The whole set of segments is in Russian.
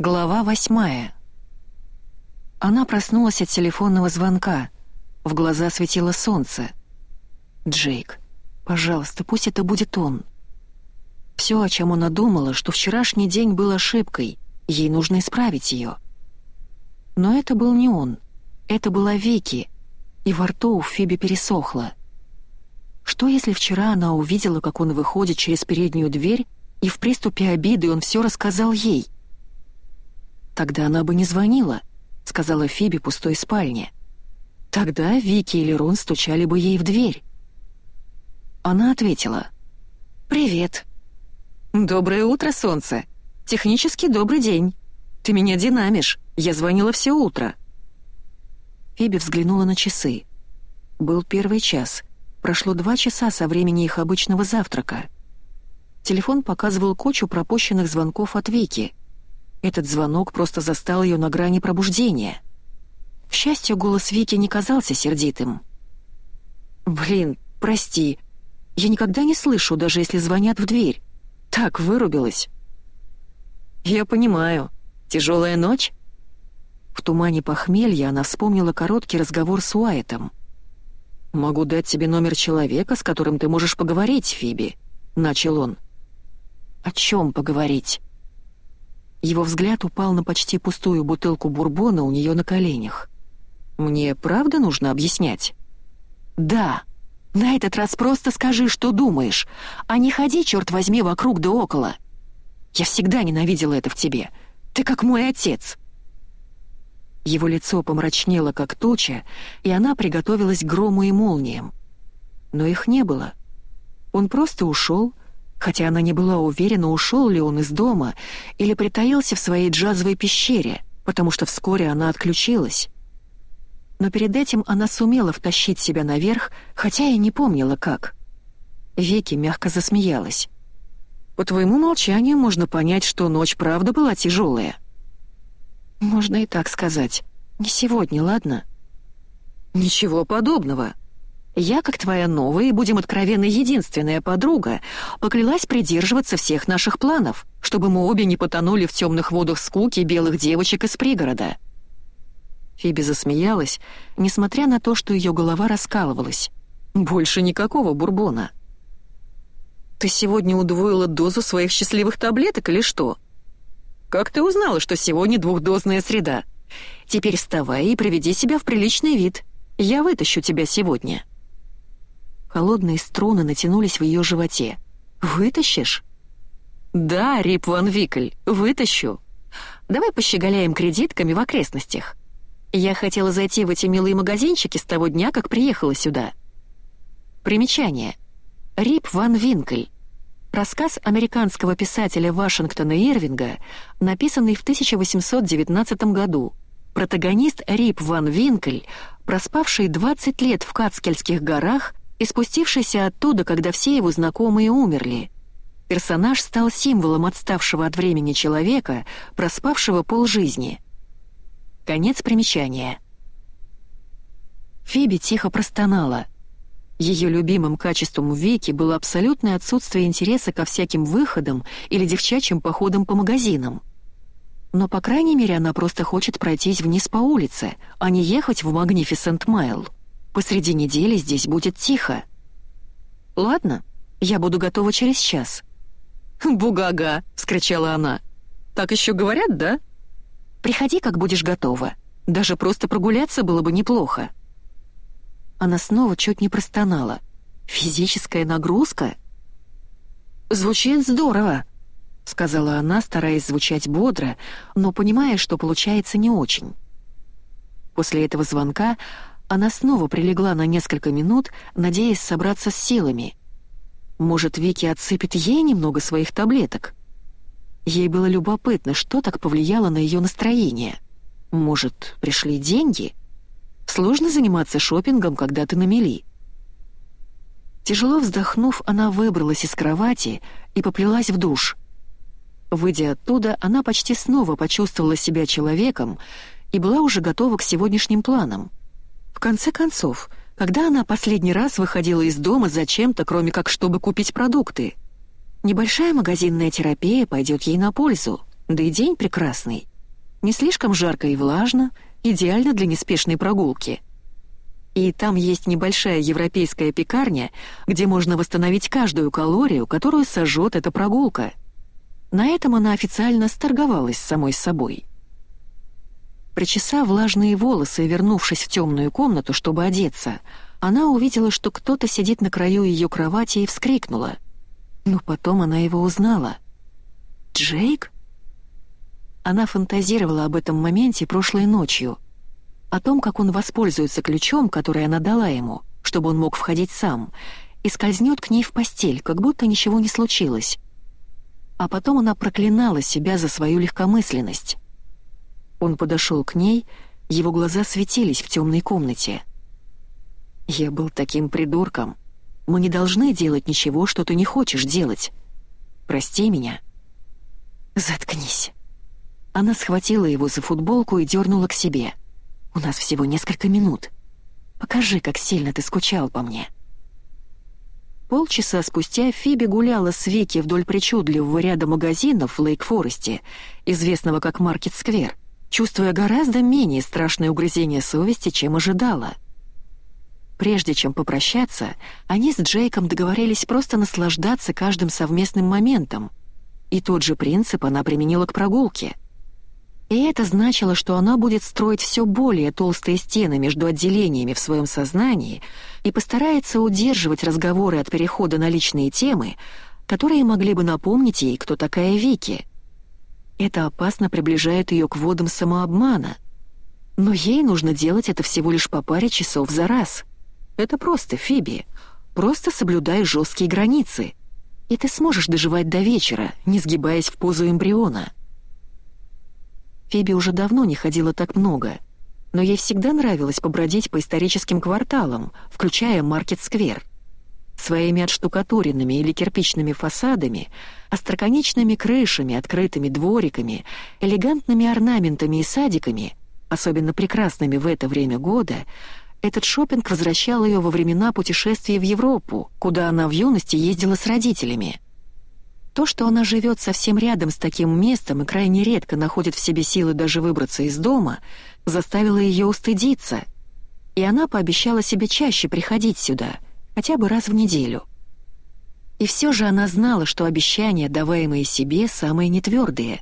Глава восьмая. Она проснулась от телефонного звонка. В глаза светило солнце. «Джейк, пожалуйста, пусть это будет он». Все, о чем она думала, что вчерашний день был ошибкой, ей нужно исправить ее. Но это был не он. Это была Вики, и во рту у Фиби пересохло. Что если вчера она увидела, как он выходит через переднюю дверь, и в приступе обиды он все рассказал ей — «Тогда она бы не звонила», — сказала Фиби пустой спальне. «Тогда Вики или Рон стучали бы ей в дверь». Она ответила. «Привет». «Доброе утро, солнце. Технически добрый день. Ты меня динамишь. Я звонила все утро». Фиби взглянула на часы. Был первый час. Прошло два часа со времени их обычного завтрака. Телефон показывал кучу пропущенных звонков от Вики — этот звонок просто застал ее на грани пробуждения. К счастью, голос Вики не казался сердитым. «Блин, прости. Я никогда не слышу, даже если звонят в дверь. Так, вырубилась». «Я понимаю. Тяжелая ночь?» В тумане похмелья она вспомнила короткий разговор с Уайтом. «Могу дать тебе номер человека, с которым ты можешь поговорить, Фиби», — начал он. «О чем поговорить?» Его взгляд упал на почти пустую бутылку бурбона у нее на коленях. «Мне правда нужно объяснять?» «Да. На этот раз просто скажи, что думаешь, а не ходи, черт возьми, вокруг да около. Я всегда ненавидела это в тебе. Ты как мой отец». Его лицо помрачнело, как туча, и она приготовилась к грому и молниям. Но их не было. Он просто ушел, хотя она не была уверена, ушел ли он из дома или притаился в своей джазовой пещере, потому что вскоре она отключилась. Но перед этим она сумела втащить себя наверх, хотя и не помнила как. Вики мягко засмеялась. «По твоему молчанию можно понять, что ночь правда была тяжелая». «Можно и так сказать. Не сегодня, ладно?» «Ничего подобного», я, как твоя новая и, будем откровенны, единственная подруга, поклялась придерживаться всех наших планов, чтобы мы обе не потонули в темных водах скуки белых девочек из пригорода». Фиби засмеялась, несмотря на то, что ее голова раскалывалась. «Больше никакого бурбона». «Ты сегодня удвоила дозу своих счастливых таблеток или что?» «Как ты узнала, что сегодня двухдозная среда? Теперь вставай и приведи себя в приличный вид. Я вытащу тебя сегодня». Холодные струны натянулись в ее животе. «Вытащишь?» «Да, Рип Ван Викль, вытащу. Давай пощеголяем кредитками в окрестностях. Я хотела зайти в эти милые магазинчики с того дня, как приехала сюда». Примечание. Рип Ван Винкль. Рассказ американского писателя Вашингтона Ирвинга, написанный в 1819 году. Протагонист Рип Ван Винкль, проспавший 20 лет в Кацкельских горах, и спустившийся оттуда, когда все его знакомые умерли. Персонаж стал символом отставшего от времени человека, проспавшего полжизни. Конец примечания. Фиби тихо простонала. Ее любимым качеством у Вики было абсолютное отсутствие интереса ко всяким выходам или девчачьим походам по магазинам. Но, по крайней мере, она просто хочет пройтись вниз по улице, а не ехать в Magnificent Mile. Посреди недели здесь будет тихо. Ладно, я буду готова через час. «Бугага!» — вскричала она. «Так еще говорят, да?» «Приходи, как будешь готова. Даже просто прогуляться было бы неплохо». Она снова чуть не простонала. «Физическая нагрузка?» «Звучит здорово», — сказала она, стараясь звучать бодро, но понимая, что получается не очень. После этого звонка она снова прилегла на несколько минут, надеясь собраться с силами. Может, Вики отсыпет ей немного своих таблеток? Ей было любопытно, что так повлияло на ее настроение. Может, пришли деньги? Сложно заниматься шопингом, когда ты на мели. Тяжело вздохнув, она выбралась из кровати и поплелась в душ. Выйдя оттуда, она почти снова почувствовала себя человеком и была уже готова к сегодняшним планам — в конце концов, когда она последний раз выходила из дома зачем-то, кроме как чтобы купить продукты? Небольшая магазинная терапия пойдет ей на пользу, да и день прекрасный. Не слишком жарко и влажно, идеально для неспешной прогулки. И там есть небольшая европейская пекарня, где можно восстановить каждую калорию, которую сожжет эта прогулка. На этом она официально сторговалась с самой собой. Причесав влажные волосы и вернувшись в темную комнату, чтобы одеться, она увидела, что кто-то сидит на краю ее кровати и вскрикнула. Но потом она его узнала. «Джейк?» Она фантазировала об этом моменте прошлой ночью. О том, как он воспользуется ключом, который она дала ему, чтобы он мог входить сам, и скользнет к ней в постель, как будто ничего не случилось. А потом она проклинала себя за свою легкомысленность. Он подошел к ней, его глаза светились в темной комнате. «Я был таким придурком. Мы не должны делать ничего, что ты не хочешь делать. Прости меня». «Заткнись». Она схватила его за футболку и дернула к себе. «У нас всего несколько минут. Покажи, как сильно ты скучал по мне». Полчаса спустя Фиби гуляла с Вики вдоль причудливого ряда магазинов в Лейк-Форесте, известного как Маркет-сквер, чувствуя гораздо менее страшное угрызение совести, чем ожидала. Прежде чем попрощаться, они с Джейком договорились просто наслаждаться каждым совместным моментом, и тот же принцип она применила к прогулке — и это значило, что она будет строить все более толстые стены между отделениями в своем сознании и постарается удерживать разговоры от перехода на личные темы, которые могли бы напомнить ей, кто такая Вики. Это опасно приближает ее к водам самообмана. Но ей нужно делать это всего лишь по паре часов за раз. Это просто, Фиби. Просто соблюдай жесткие границы. И ты сможешь доживать до вечера, не сгибаясь в позу эмбриона. Фиби уже давно не ходила так много, но ей всегда нравилось побродить по историческим кварталам, включая Маркет-сквер. Своими отштукатуренными или кирпичными фасадами, остроконечными крышами, открытыми двориками, элегантными орнаментами и садиками, особенно прекрасными в это время года, этот шопинг возвращал ее во времена путешествий в Европу, куда она в юности ездила с родителями — то, что она живет совсем рядом с таким местом и крайне редко находит в себе силы даже выбраться из дома, заставило ее устыдиться. И она пообещала себе чаще приходить сюда, хотя бы раз в неделю. И все же она знала, что обещания, даваемые себе, самые нетвердые.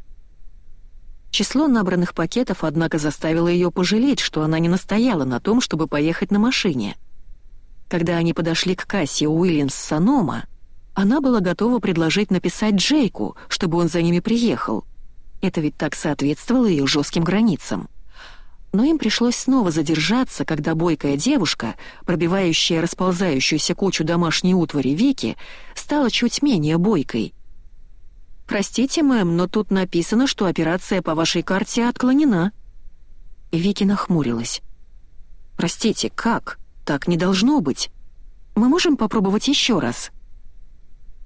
Число набранных пакетов, однако, заставило ее пожалеть, что она не настояла на том, чтобы поехать на машине. Когда они подошли к кассе Уильямс-Санома, она была готова предложить написать Джейку, чтобы он за ними приехал. Это ведь так соответствовало ее жестким границам. Но им пришлось снова задержаться, когда бойкая девушка, пробивающая расползающуюся кучу домашней утвари Вики, стала чуть менее бойкой. «Простите, мэм, но тут написано, что операция по вашей карте отклонена». Вики нахмурилась. «Простите, как? Так не должно быть. Мы можем попробовать еще раз?»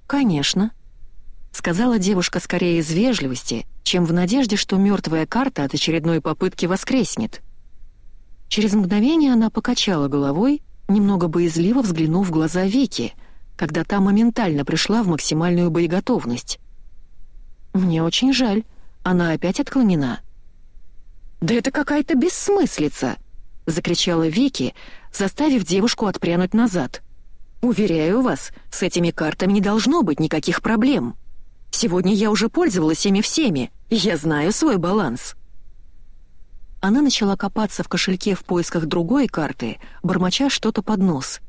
«Конечно», — сказала девушка скорее из вежливости, чем в надежде, что мертвая карта от очередной попытки воскреснет. Через мгновение она покачала головой, немного боязливо взглянув в глаза Вики, когда та моментально пришла в максимальную боеготовность. «Мне очень жаль, она опять отклонена». «Да это какая-то бессмыслица!» — закричала Вики, заставив девушку отпрянуть назад. Уверяю вас, с этими картами не должно быть никаких проблем. Сегодня я уже пользовалась ими всеми, я знаю свой баланс». Она начала копаться в кошельке в поисках другой карты, бормоча что-то под нос.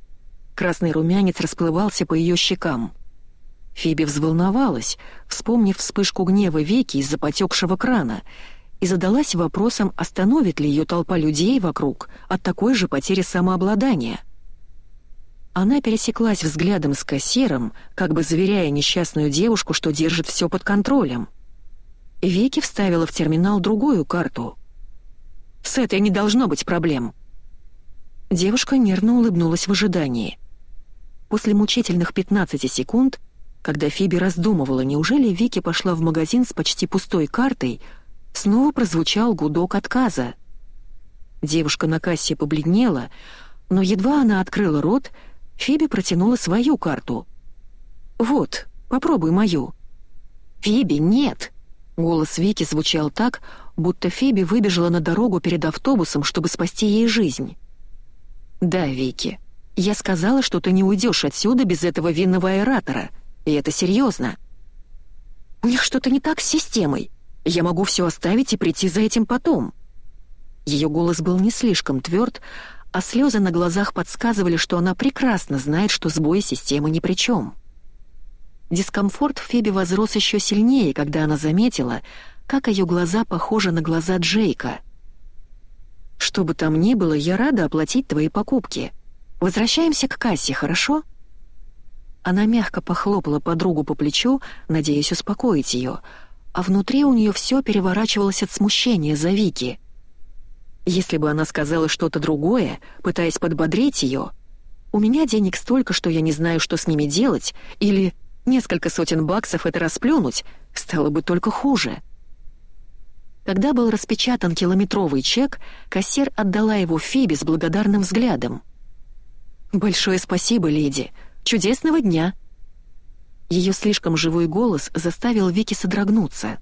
Красный румянец расплывался по ее щекам. Фиби взволновалась, вспомнив вспышку гнева Веки из-за потекшего крана, и задалась вопросом, остановит ли ее толпа людей вокруг от такой же потери самообладания — она пересеклась взглядом с кассиром, как бы заверяя несчастную девушку, что держит все под контролем. Вики вставила в терминал другую карту. «С этой не должно быть проблем». Девушка нервно улыбнулась в ожидании. После мучительных 15 секунд, когда Фиби раздумывала, неужели Вики пошла в магазин с почти пустой картой, снова прозвучал гудок отказа. Девушка на кассе побледнела, но едва она открыла рот — Фиби протянула свою карту. «Вот, попробуй мою». «Фиби, нет!» Голос Вики звучал так, будто Фиби выбежала на дорогу перед автобусом, чтобы спасти ей жизнь. «Да, Вики, я сказала, что ты не уйдешь отсюда без этого винного аэратора, и это серьезно. У них что-то не так с системой. Я могу все оставить и прийти за этим потом». Ее голос был не слишком тверд, а слезы на глазах подсказывали, что она прекрасно знает, что сбой системы ни при чем. Дискомфорт в Фебе возрос еще сильнее, когда она заметила, как ее глаза похожи на глаза Джейка. «Что бы там ни было, я рада оплатить твои покупки. Возвращаемся к кассе, хорошо?» Она мягко похлопала подругу по плечу, надеясь успокоить ее, а внутри у нее все переворачивалось от смущения за Вики. Если бы она сказала что-то другое, пытаясь подбодрить ее, «У меня денег столько, что я не знаю, что с ними делать», или Несколько сотен баксов это расплюнуть, стало бы только хуже. Когда был распечатан километровый чек, кассир отдала его Фиби с благодарным взглядом. «Большое спасибо, леди. Чудесного дня!» Ее слишком живой голос заставил Вики содрогнуться.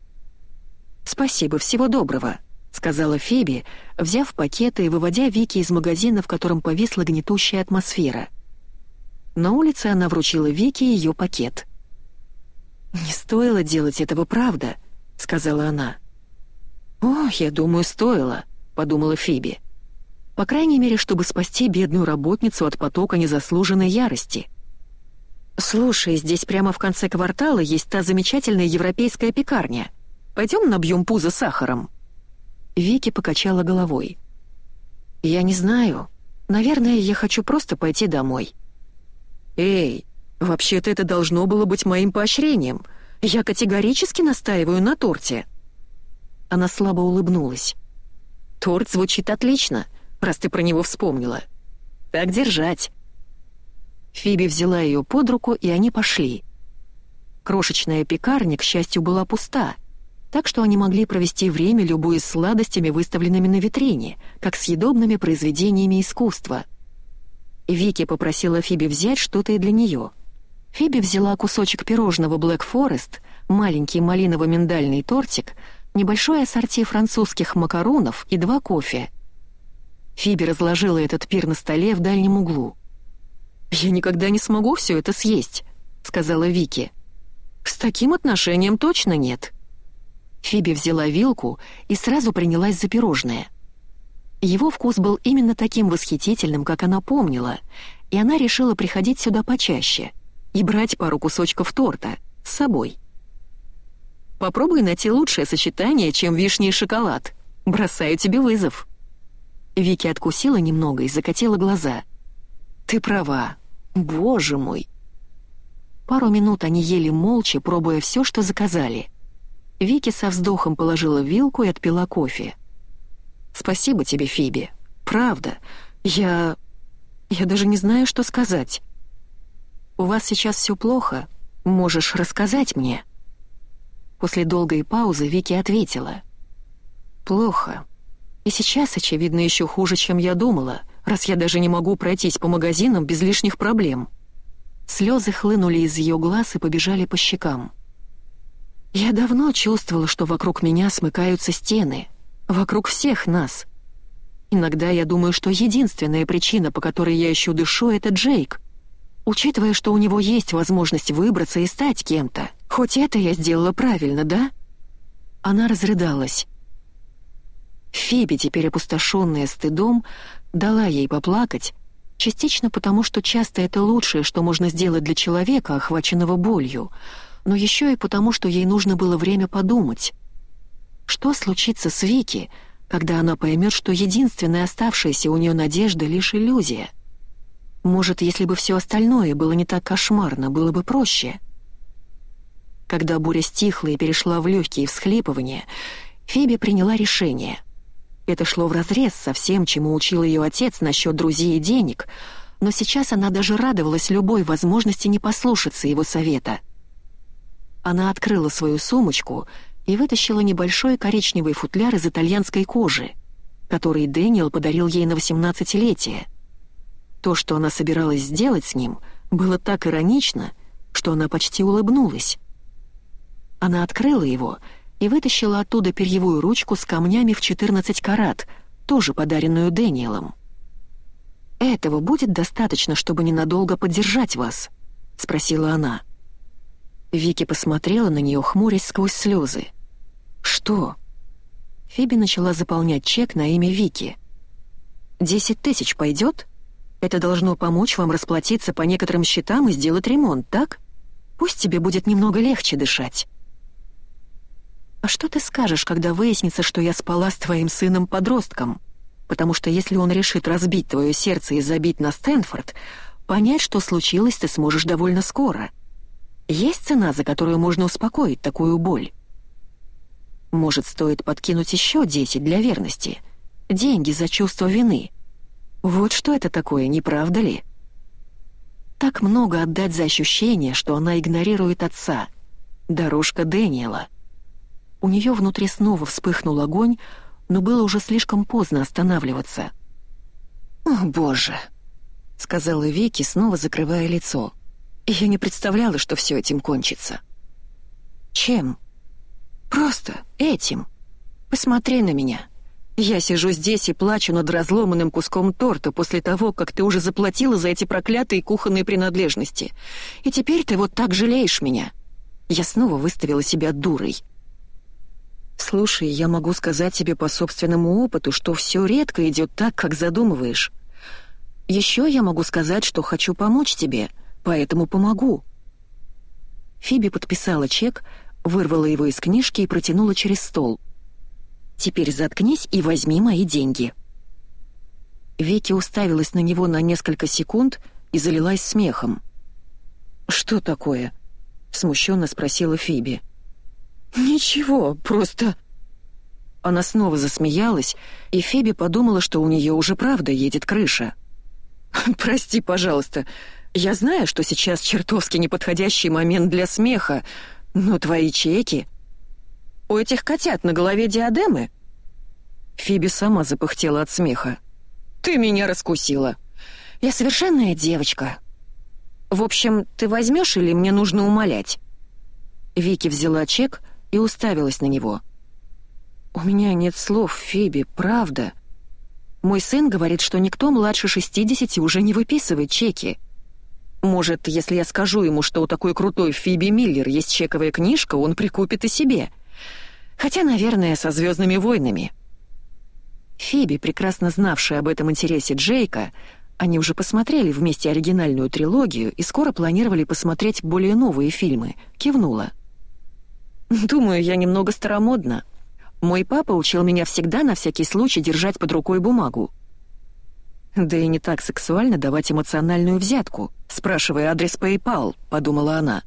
«Спасибо, всего доброго», — сказала Фиби, взяв пакеты и выводя Вики из магазина, в котором повисла гнетущая атмосфера. На улице она вручила Вики ее пакет. «Не стоило делать этого, правда?» — сказала она. «О, я думаю, стоило», — подумала Фиби. «По крайней мере, чтобы спасти бедную работницу от потока незаслуженной ярости». «Слушай, здесь прямо в конце квартала есть та замечательная европейская пекарня. Пойдем набьем пузо сахаром». Вики покачала головой. «Я не знаю. Наверное, я хочу просто пойти домой». «Эй, «Вообще-то это должно было быть моим поощрением. Я категорически настаиваю на торте». Она слабо улыбнулась. «Торт звучит отлично, раз ты про него вспомнила. Так держать». Фиби взяла ее под руку, и они пошли. Крошечная пекарня, к счастью, была пуста, так что они могли провести время, любуясь сладостями, выставленными на витрине, как съедобными произведениями искусства. Вики попросила Фиби взять что-то и для нее — Фиби взяла кусочек пирожного Black Forest, маленький малиново-миндальный тортик, небольшое ассорти французских макаронов и два кофе. Фиби разложила этот пир на столе в дальнем углу. «Я никогда не смогу все это съесть», — сказала Вики. «С таким отношением точно нет». Фиби взяла вилку и сразу принялась за пирожное. Его вкус был именно таким восхитительным, как она помнила, и она решила приходить сюда почаще — и брать пару кусочков торта с собой. Попробуй найти лучшее сочетание, чем вишня и шоколад. Бросаю тебе вызов». Вики откусила немного и закатила глаза. «Ты права. Боже мой!» Пару минут они ели молча, пробуя все, что заказали. Вики со вздохом положила вилку и отпила кофе. «Спасибо тебе, Фиби. Правда. Я... я даже не знаю, что сказать. «У вас сейчас все плохо? Можешь рассказать мне?» После долгой паузы Вики ответила. «Плохо. И сейчас, очевидно, еще хуже, чем я думала, раз я даже не могу пройтись по магазинам без лишних проблем». Слезы хлынули из ее глаз и побежали по щекам. «Я давно чувствовала, что вокруг меня смыкаются стены. Вокруг всех нас. Иногда я думаю, что единственная причина, по которой я еще дышу, — это Джейк. Учитывая, что у него есть возможность выбраться и стать кем-то. Хоть это я сделала правильно, да?» Она разрыдалась. Фиби, теперь опустошенная стыдом, дала ей поплакать, частично потому, что часто это лучшее, что можно сделать для человека, охваченного болью, но еще и потому, что ей нужно было время подумать. Что случится с Вики, когда она поймет, что единственная оставшаяся у нее надежда — лишь иллюзия — может, если бы все остальное было не так кошмарно, было бы проще. Когда буря стихла и перешла в легкие всхлипывания, Фиби приняла решение. Это шло вразрез со всем, чему учил ее отец насчет друзей и денег, но сейчас она даже радовалась любой возможности не послушаться его совета. Она открыла свою сумочку и вытащила небольшой коричневый футляр из итальянской кожи, который Дэниел подарил ей на 18-летие — то, что она собиралась сделать с ним, было так иронично, что она почти улыбнулась. Она открыла его и вытащила оттуда перьевую ручку с камнями в 14 карат, тоже подаренную Дэниелом. «Этого будет достаточно, чтобы ненадолго поддержать вас?» — спросила она. Вики посмотрела на нее, хмурясь сквозь слезы. «Что?» Фиби начала заполнять чек на имя Вики. «Десять тысяч пойдет? Это должно помочь вам расплатиться по некоторым счетам и сделать ремонт, так? Пусть тебе будет немного легче дышать». «А что ты скажешь, когда выяснится, что я спала с твоим сыном-подростком? Потому что если он решит разбить твое сердце и забить на Стэнфорд, понять, что случилось, ты сможешь довольно скоро. Есть цена, за которую можно успокоить такую боль?» Может, стоит подкинуть еще десять для верности? Деньги за чувство вины. Вот что это такое, не правда ли? Так много отдать за ощущение, что она игнорирует отца. Дорожка Дэниела. У нее внутри снова вспыхнул огонь, но было уже слишком поздно останавливаться. «О, боже!» — сказала Вики, снова закрывая лицо. «Я не представляла, что все этим кончится». «Чем?» Просто этим. Посмотри на меня. Я сижу здесь и плачу над разломанным куском торта после того, как ты уже заплатила за эти проклятые кухонные принадлежности. И теперь ты вот так жалеешь меня. Я снова выставила себя дурой. Слушай, я могу сказать тебе по собственному опыту, что все редко идет так, как задумываешь. Еще я могу сказать, что хочу помочь тебе, поэтому помогу. Фиби подписала чек, вырвала его из книжки и протянула через стол. «Теперь заткнись и возьми мои деньги». Вики уставилась на него на несколько секунд и залилась смехом. «Что такое?» — смущенно спросила Фиби. «Ничего, просто...» Она снова засмеялась, и Фиби подумала, что у нее уже правда едет крыша. «Прости, пожалуйста, я знаю, что сейчас чертовски неподходящий момент для смеха, «Ну, твои чеки. У этих котят на голове диадемы?» Фиби сама запыхтела от смеха. «Ты меня раскусила. Я совершенная девочка. В общем, ты возьмешь или мне нужно умолять?» Вики взяла чек и уставилась на него. «У меня нет слов, Фиби, правда. Мой сын говорит, что никто младше 60 уже не выписывает чеки. Может, если я скажу ему, что у такой крутой Фиби Миллер есть чековая книжка, он прикупит и себе. Хотя, наверное, со «Звездными войнами». Фиби, прекрасно знавшая об этом интересе Джейка, они уже посмотрели вместе оригинальную трилогию и скоро планировали посмотреть более новые фильмы, кивнула. «Думаю, я немного старомодна. Мой папа учил меня всегда на всякий случай держать под рукой бумагу. Да и не так сексуально давать эмоциональную взятку, спрашивая адрес PayPal, подумала она.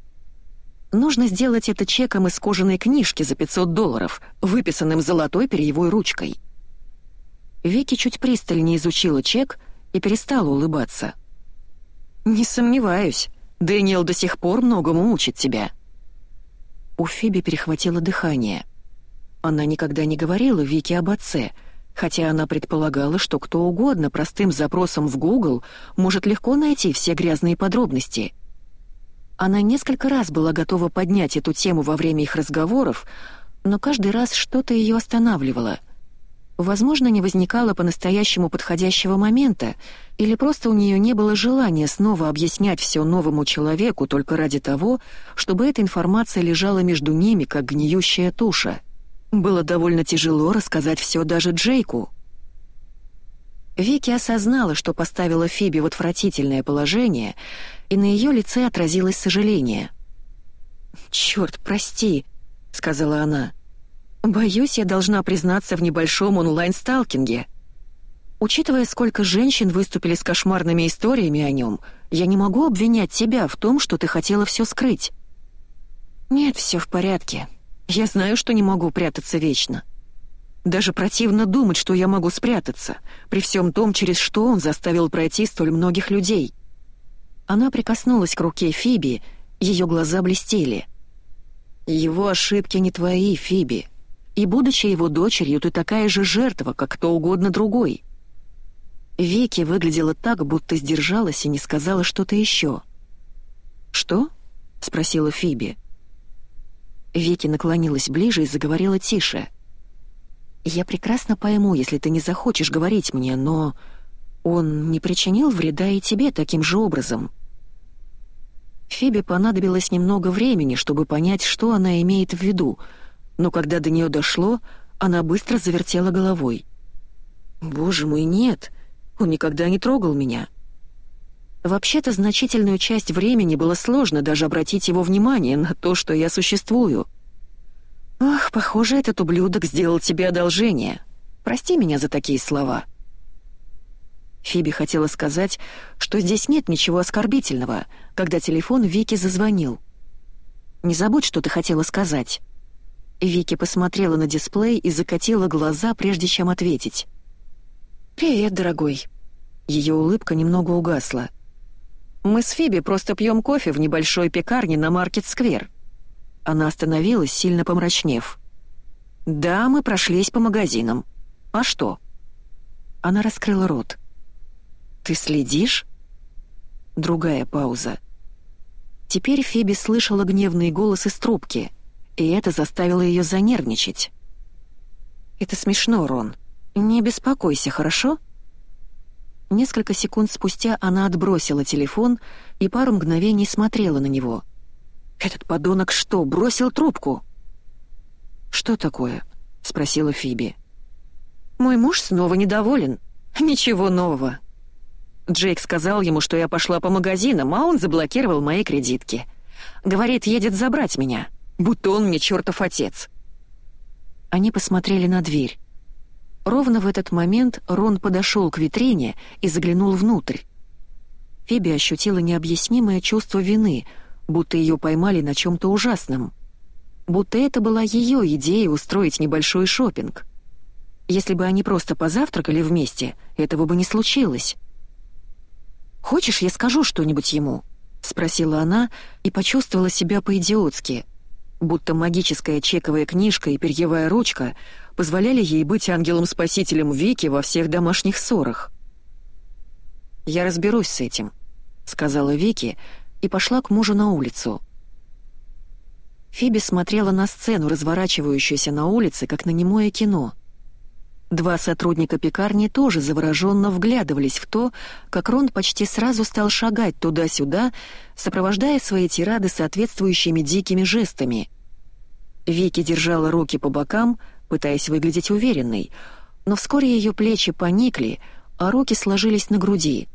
Нужно сделать это чеком из кожаной книжки за 500 долларов, выписанным золотой перьевой ручкой. Вики чуть пристальнее изучила чек и перестала улыбаться. «Не сомневаюсь, Дэниел до сих пор многому учит тебя». У Фиби перехватило дыхание. Она никогда не говорила Вике об отце — хотя она предполагала, что кто угодно простым запросом в Google может легко найти все грязные подробности. Она несколько раз была готова поднять эту тему во время их разговоров, но каждый раз что-то ее останавливало. Возможно, не возникало по-настоящему подходящего момента, или просто у нее не было желания снова объяснять все новому человеку только ради того, чтобы эта информация лежала между ними, как гниющая туша — было довольно тяжело рассказать все даже Джейку. Вики осознала, что поставила Фиби в отвратительное положение, и на ее лице отразилось сожаление. «Черт, прости», — сказала она. «Боюсь, я должна признаться в небольшом онлайн-сталкинге. Учитывая, сколько женщин выступили с кошмарными историями о нем, я не могу обвинять тебя в том, что ты хотела все скрыть». «Нет, все в порядке», я знаю, что не могу прятаться вечно. Даже противно думать, что я могу спрятаться, при всем том, через что он заставил пройти столь многих людей. Она прикоснулась к руке Фиби, ее глаза блестели. «Его ошибки не твои, Фиби. И, будучи его дочерью, ты такая же жертва, как кто угодно другой». Вики выглядела так, будто сдержалась и не сказала что-то еще. «Что?» — спросила Фиби. Вики наклонилась ближе и заговорила тише. «Я прекрасно пойму, если ты не захочешь говорить мне, но он не причинил вреда и тебе таким же образом». Фибе понадобилось немного времени, чтобы понять, что она имеет в виду, но когда до нее дошло, она быстро завертела головой. «Боже мой, нет! Он никогда не трогал меня!» Вообще-то значительную часть времени было сложно даже обратить его внимание на то, что я существую. «Ах, похоже, этот ублюдок сделал тебе одолжение. Прости меня за такие слова». Фиби хотела сказать, что здесь нет ничего оскорбительного, когда телефон Вики зазвонил. «Не забудь, что ты хотела сказать». Вики посмотрела на дисплей и закатила глаза, прежде чем ответить. «Привет, дорогой». Ее улыбка немного угасла. «Мы с Фиби просто пьем кофе в небольшой пекарне на Маркет-сквер». Она остановилась, сильно помрачнев. «Да, мы прошлись по магазинам. А что?» Она раскрыла рот. «Ты следишь?» Другая пауза. Теперь Фиби слышала гневный голос из трубки, и это заставило ее занервничать. «Это смешно, Рон. Не беспокойся, хорошо?» Несколько секунд спустя она отбросила телефон и пару мгновений смотрела на него. «Этот подонок что, бросил трубку?» «Что такое?» — спросила Фиби. «Мой муж снова недоволен. Ничего нового. Джейк сказал ему, что я пошла по магазинам, а он заблокировал мои кредитки. Говорит, едет забрать меня, будто он мне чертов отец. Они посмотрели на дверь. Ровно в этот момент Рон подошел к витрине и заглянул внутрь. Фиби ощутила необъяснимое чувство вины, будто ее поймали на чем-то ужасном. Будто это была ее идея устроить небольшой шопинг. Если бы они просто позавтракали вместе, этого бы не случилось. «Хочешь, я скажу что-нибудь ему?» — спросила она и почувствовала себя по-идиотски, будто магическая чековая книжка и перьевая ручка позволяли ей быть ангелом-спасителем Вики во всех домашних ссорах. «Я разберусь с этим», — сказала Вики и пошла к мужу на улицу. Фиби смотрела на сцену, разворачивающуюся на улице, как на немое кино — Два сотрудника пекарни тоже завороженно вглядывались в то, как Рон почти сразу стал шагать туда-сюда, сопровождая свои тирады соответствующими дикими жестами. Вики держала руки по бокам, пытаясь выглядеть уверенной, но вскоре ее плечи поникли, а руки сложились на груди.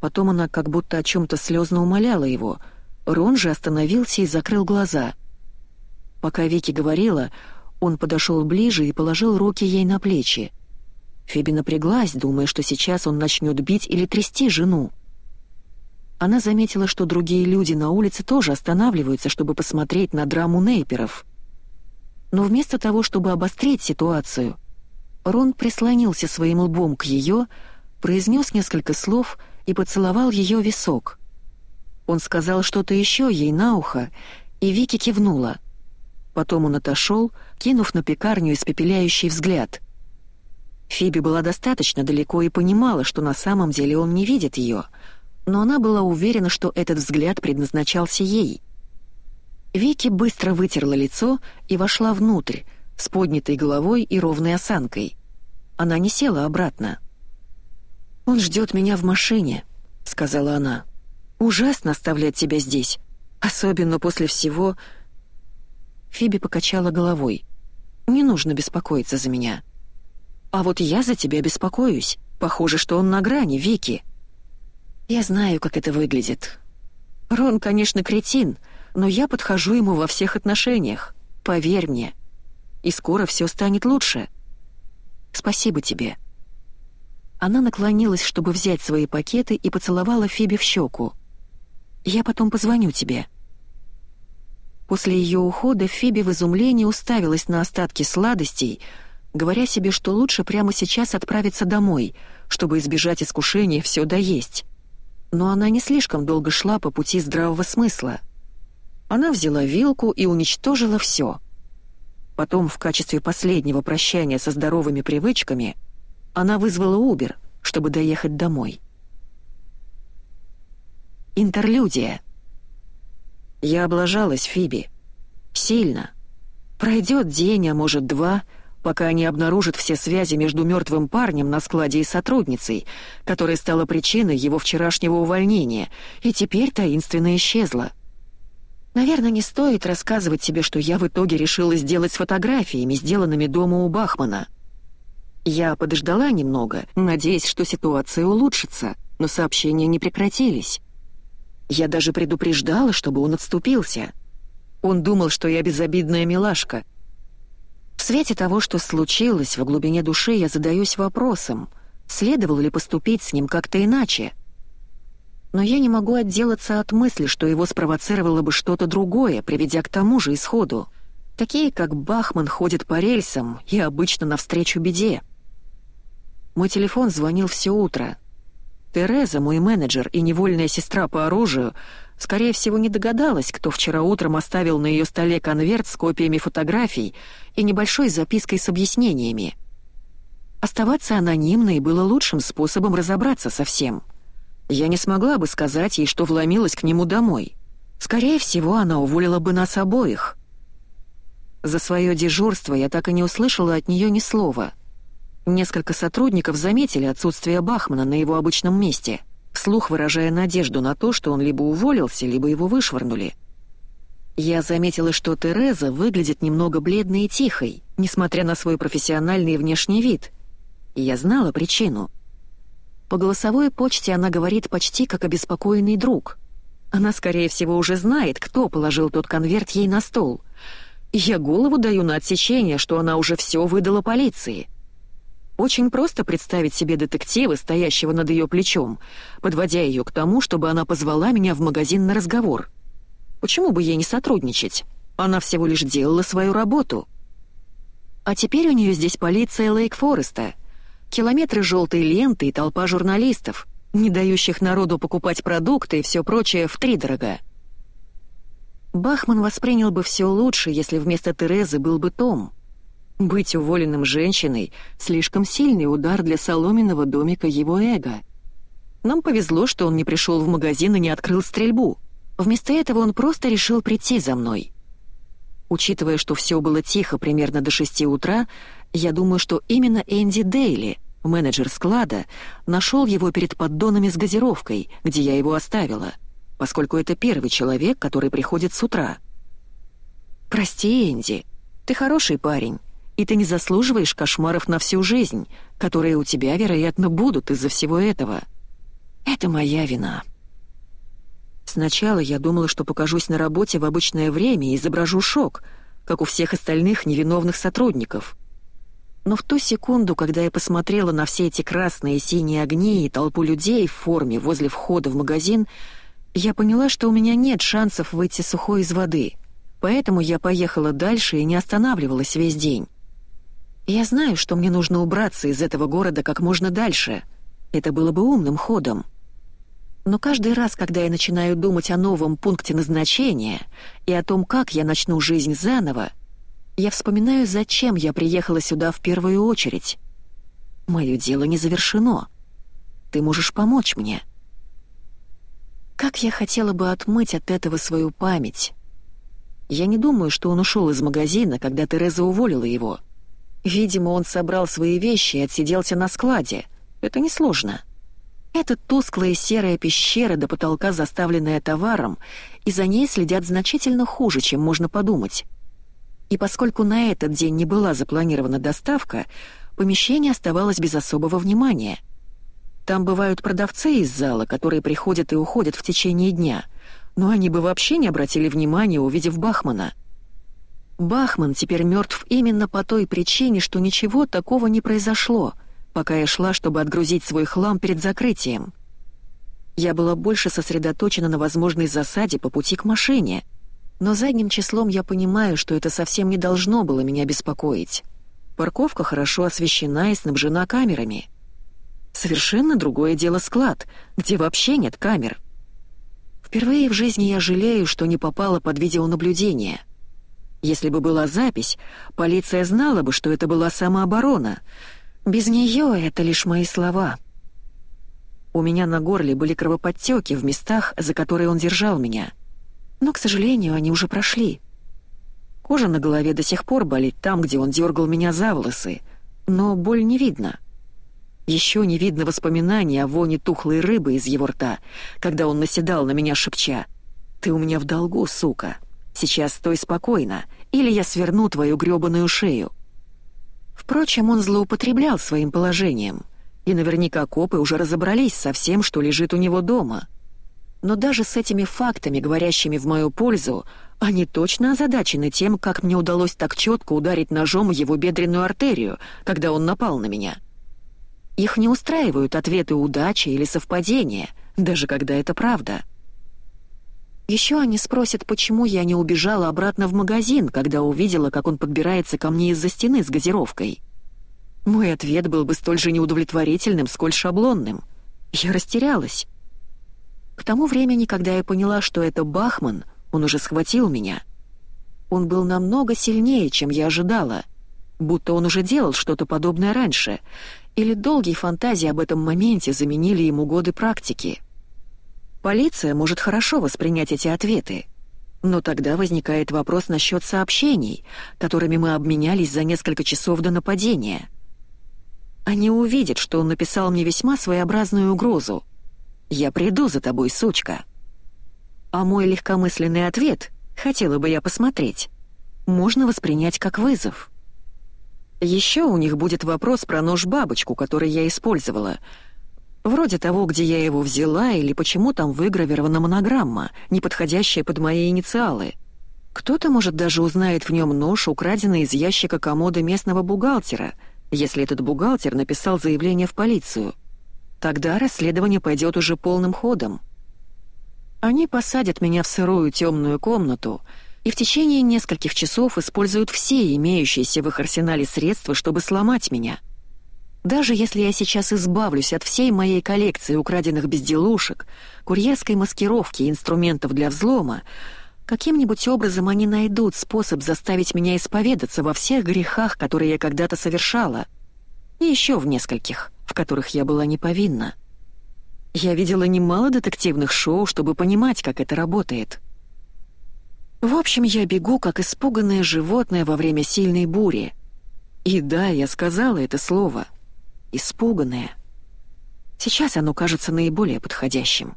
Потом она как будто о чем-то слезно умоляла его. Рон же остановился и закрыл глаза. Пока Вики говорила, он подошел ближе и положил руки ей на плечи. Фиби напряглась, думая, что сейчас он начнет бить или трясти жену. Она заметила, что другие люди на улице тоже останавливаются, чтобы посмотреть на драму Нейперов. Но вместо того, чтобы обострить ситуацию, Рон прислонился своим лбом к ее, произнес несколько слов и поцеловал ее висок. Он сказал что-то еще ей на ухо, и Вики кивнула — Потом он отошел, кинув на пекарню испепеляющий взгляд. Фиби была достаточно далеко и понимала, что на самом деле он не видит ее, но она была уверена, что этот взгляд предназначался ей. Вики быстро вытерла лицо и вошла внутрь, с поднятой головой и ровной осанкой. Она не села обратно. «Он ждет меня в машине», — сказала она. «Ужасно оставлять тебя здесь, особенно после всего, Фиби покачала головой. «Не нужно беспокоиться за меня». «А вот я за тебя беспокоюсь. Похоже, что он на грани, Вики». «Я знаю, как это выглядит. Рон, конечно, кретин, но я подхожу ему во всех отношениях. Поверь мне. И скоро все станет лучше. Спасибо тебе». Она наклонилась, чтобы взять свои пакеты, и поцеловала Фиби в щеку. «Я потом позвоню тебе». После ее ухода Фиби в изумлении уставилась на остатки сладостей, говоря себе, что лучше прямо сейчас отправиться домой, чтобы избежать искушения все доесть. Но она не слишком долго шла по пути здравого смысла. Она взяла вилку и уничтожила все. Потом, в качестве последнего прощания со здоровыми привычками, она вызвала Убер, чтобы доехать домой. Интерлюдия — я облажалась, Фиби. Сильно. Пройдет день, а может два, пока они обнаружат все связи между мертвым парнем на складе и сотрудницей, которая стала причиной его вчерашнего увольнения и теперь таинственно исчезла. Наверное, не стоит рассказывать тебе, что я в итоге решила сделать с фотографиями, сделанными дома у Бахмана. Я подождала немного, надеясь, что ситуация улучшится, но сообщения не прекратились. Я даже предупреждала, чтобы он отступился. Он думал, что я безобидная милашка. В свете того, что случилось, в глубине души я задаюсь вопросом, следовало ли поступить с ним как-то иначе. Но я не могу отделаться от мысли, что его спровоцировало бы что-то другое, приведя к тому же исходу. Такие, как Бахман, ходят по рельсам и обычно навстречу беде. Мой телефон звонил все утро — Тереза, мой менеджер и невольная сестра по оружию, скорее всего, не догадалась, кто вчера утром оставил на ее столе конверт с копиями фотографий и небольшой запиской с объяснениями. Оставаться анонимной было лучшим способом разобраться со всем. Я не смогла бы сказать ей, что вломилась к нему домой. Скорее всего, она уволила бы нас обоих. За свое дежурство я так и не услышала от нее ни слова — Несколько сотрудников заметили отсутствие Бахмана на его обычном месте, вслух выражая надежду на то, что он либо уволился, либо его вышвырнули. Я заметила, что Тереза выглядит немного бледной и тихой, несмотря на свой профессиональный внешний вид. И я знала причину. По голосовой почте она говорит почти как обеспокоенный друг. Она, скорее всего, уже знает, кто положил тот конверт ей на стол. я голову даю на отсечение, что она уже все выдала полиции — очень просто представить себе детектива, стоящего над ее плечом, подводя ее к тому, чтобы она позвала меня в магазин на разговор. Почему бы ей не сотрудничать? Она всего лишь делала свою работу. А теперь у нее здесь полиция Лейк-Фореста. Километры желтой ленты и толпа журналистов, не дающих народу покупать продукты и все прочее втридорога. Бахман воспринял бы все лучше, если вместо Терезы был бы Том — быть уволенным женщиной — слишком сильный удар для соломенного домика его эго. Нам повезло, что он не пришел в магазин и не открыл стрельбу. Вместо этого он просто решил прийти за мной. Учитывая, что все было тихо примерно до шести утра, я думаю, что именно Энди Дейли, менеджер склада, нашел его перед поддонами с газировкой, где я его оставила, поскольку это первый человек, который приходит с утра. «Прости, Энди, ты хороший парень, и ты не заслуживаешь кошмаров на всю жизнь, которые у тебя, вероятно, будут из-за всего этого. Это моя вина. Сначала я думала, что покажусь на работе в обычное время и изображу шок, как у всех остальных невиновных сотрудников. Но в ту секунду, когда я посмотрела на все эти красные и синие огни и толпу людей в форме возле входа в магазин, я поняла, что у меня нет шансов выйти сухой из воды. Поэтому я поехала дальше и не останавливалась весь день. Я знаю, что мне нужно убраться из этого города как можно дальше. Это было бы умным ходом. Но каждый раз, когда я начинаю думать о новом пункте назначения и о том, как я начну жизнь заново, я вспоминаю, зачем я приехала сюда в первую очередь. Мое дело не завершено. Ты можешь помочь мне. Как я хотела бы отмыть от этого свою память. Я не думаю, что он ушел из магазина, когда Тереза уволила его — Видимо, он собрал свои вещи и отсиделся на складе. Это несложно. Это тусклая серая пещера до потолка, заставленная товаром, и за ней следят значительно хуже, чем можно подумать. И поскольку на этот день не была запланирована доставка, помещение оставалось без особого внимания. Там бывают продавцы из зала, которые приходят и уходят в течение дня, но они бы вообще не обратили внимания, увидев Бахмана — Бахман теперь мертв именно по той причине, что ничего такого не произошло, пока я шла, чтобы отгрузить свой хлам перед закрытием. Я была больше сосредоточена на возможной засаде по пути к машине, но задним числом я понимаю, что это совсем не должно было меня беспокоить. Парковка хорошо освещена и снабжена камерами. Совершенно другое дело склад, где вообще нет камер. Впервые в жизни я жалею, что не попала под видеонаблюдение — если бы была запись, полиция знала бы, что это была самооборона. Без нее это лишь мои слова. У меня на горле были кровоподтеки в местах, за которые он держал меня. Но, к сожалению, они уже прошли. Кожа на голове до сих пор болит там, где он дергал меня за волосы, но боль не видно. Еще не видно воспоминаний о воне тухлой рыбы из его рта, когда он наседал на меня, шепча «Ты у меня в долгу, сука. Сейчас стой спокойно, или я сверну твою грёбаную шею». Впрочем, он злоупотреблял своим положением, и наверняка копы уже разобрались со всем, что лежит у него дома. Но даже с этими фактами, говорящими в мою пользу, они точно озадачены тем, как мне удалось так четко ударить ножом его бедренную артерию, когда он напал на меня. Их не устраивают ответы удачи или совпадения, даже когда это правда. Еще они спросят, почему я не убежала обратно в магазин, когда увидела, как он подбирается ко мне из-за стены с газировкой. Мой ответ был бы столь же неудовлетворительным, сколь шаблонным. Я растерялась. Тому времени, когда я поняла, что это Бахман, он уже схватил меня. Он был намного сильнее, чем я ожидала. Будто он уже делал что-то подобное раньше. Или долгие фантазии об этом моменте заменили ему годы практики. Полиция может хорошо воспринять эти ответы. Но тогда возникает вопрос насчет сообщений, которыми мы обменялись за несколько часов до нападения. Они увидят, что он написал мне весьма своеобразную угрозу. «Я приду за тобой, сучка». А мой легкомысленный ответ «хотела бы я посмотреть» можно воспринять как вызов. Еще у них будет вопрос про нож-бабочку, который я использовала — Вроде того, где я его взяла, или почему там выгравирована монограмма, не подходящая под мои инициалы. Кто-то, может, даже узнает в нем нож, украденный из ящика комода местного бухгалтера, если этот бухгалтер написал заявление в полицию. Тогда расследование пойдет уже полным ходом. Они посадят меня в сырую темную комнату и в течение нескольких часов используют все имеющиеся в их арсенале средства, чтобы сломать меня — даже если я сейчас избавлюсь от всей моей коллекции украденных безделушек, курьерской маскировки и инструментов для взлома, каким-нибудь образом они найдут способ заставить меня исповедаться во всех грехах, которые я когда-то совершала, и еще в нескольких, в которых я была не повинна. Я видела немало детективных шоу, чтобы понимать, как это работает. В общем, я бегу, как испуганное животное во время сильной бури. И да, я сказала это слово — испуганное. Сейчас оно кажется наиболее подходящим.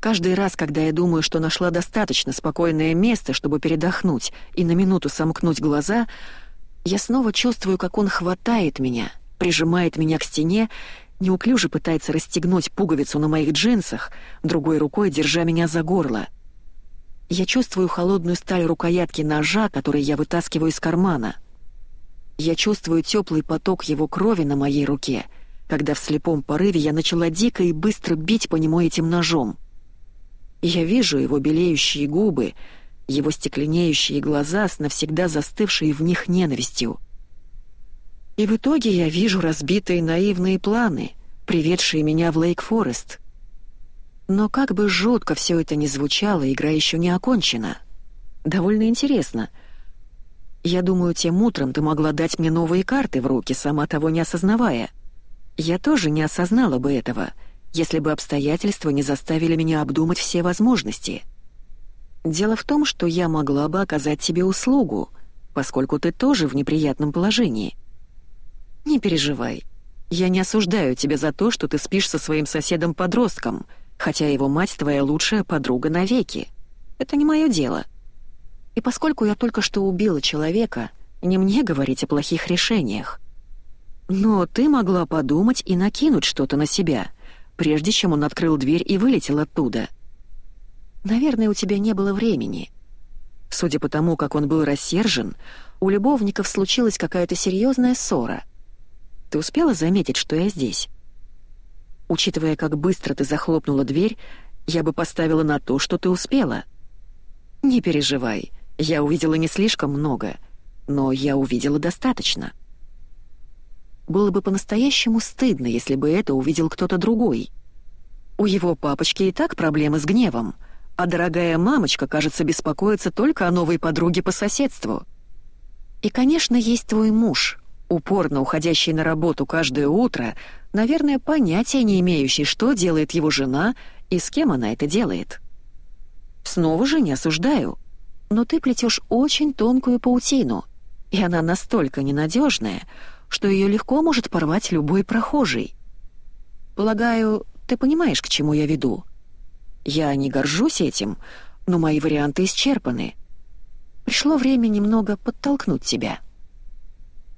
Каждый раз, когда я думаю, что нашла достаточно спокойное место, чтобы передохнуть и на минуту сомкнуть глаза, я снова чувствую, как он хватает меня, прижимает меня к стене, неуклюже пытается расстегнуть пуговицу на моих джинсах, другой рукой держа меня за горло. Я чувствую холодную сталь рукоятки ножа, который я вытаскиваю из кармана — я чувствую теплый поток его крови на моей руке, когда в слепом порыве я начала дико и быстро бить по нему этим ножом. Я вижу его белеющие губы, его стекленеющие глаза с навсегда застывшей в них ненавистью. И в итоге я вижу разбитые наивные планы, приведшие меня в Лейк-Форест. Но как бы жутко все это ни звучало, игра еще не окончена. Довольно интересно — я думаю, тем утром ты могла дать мне новые карты в руки, сама того не осознавая. Я тоже не осознала бы этого, если бы обстоятельства не заставили меня обдумать все возможности. Дело в том, что я могла бы оказать тебе услугу, поскольку ты тоже в неприятном положении. Не переживай. Я не осуждаю тебя за то, что ты спишь со своим соседом-подростком, хотя его мать твоя лучшая подруга навеки. Это не мое дело. — и поскольку я только что убила человека, не мне говорить о плохих решениях. Но ты могла подумать и накинуть что-то на себя, прежде чем он открыл дверь и вылетел оттуда. Наверное, у тебя не было времени. Судя по тому, как он был рассержен, у любовников случилась какая-то серьезная ссора. Ты успела заметить, что я здесь? Учитывая, как быстро ты захлопнула дверь, я бы поставила на то, что ты успела. Не переживай, я увидела не слишком много, но я увидела достаточно. Было бы по-настоящему стыдно, если бы это увидел кто-то другой. У его папочки и так проблемы с гневом, а дорогая мамочка, кажется, беспокоится только о новой подруге по соседству. И, конечно, есть твой муж, упорно уходящий на работу каждое утро, наверное, понятия не имеющий, что делает его жена и с кем она это делает. Снова же не осуждаю — но ты плетешь очень тонкую паутину, и она настолько ненадежная, что ее легко может порвать любой прохожий. Полагаю, ты понимаешь, к чему я веду. Я не горжусь этим, но мои варианты исчерпаны. Пришло время немного подтолкнуть тебя».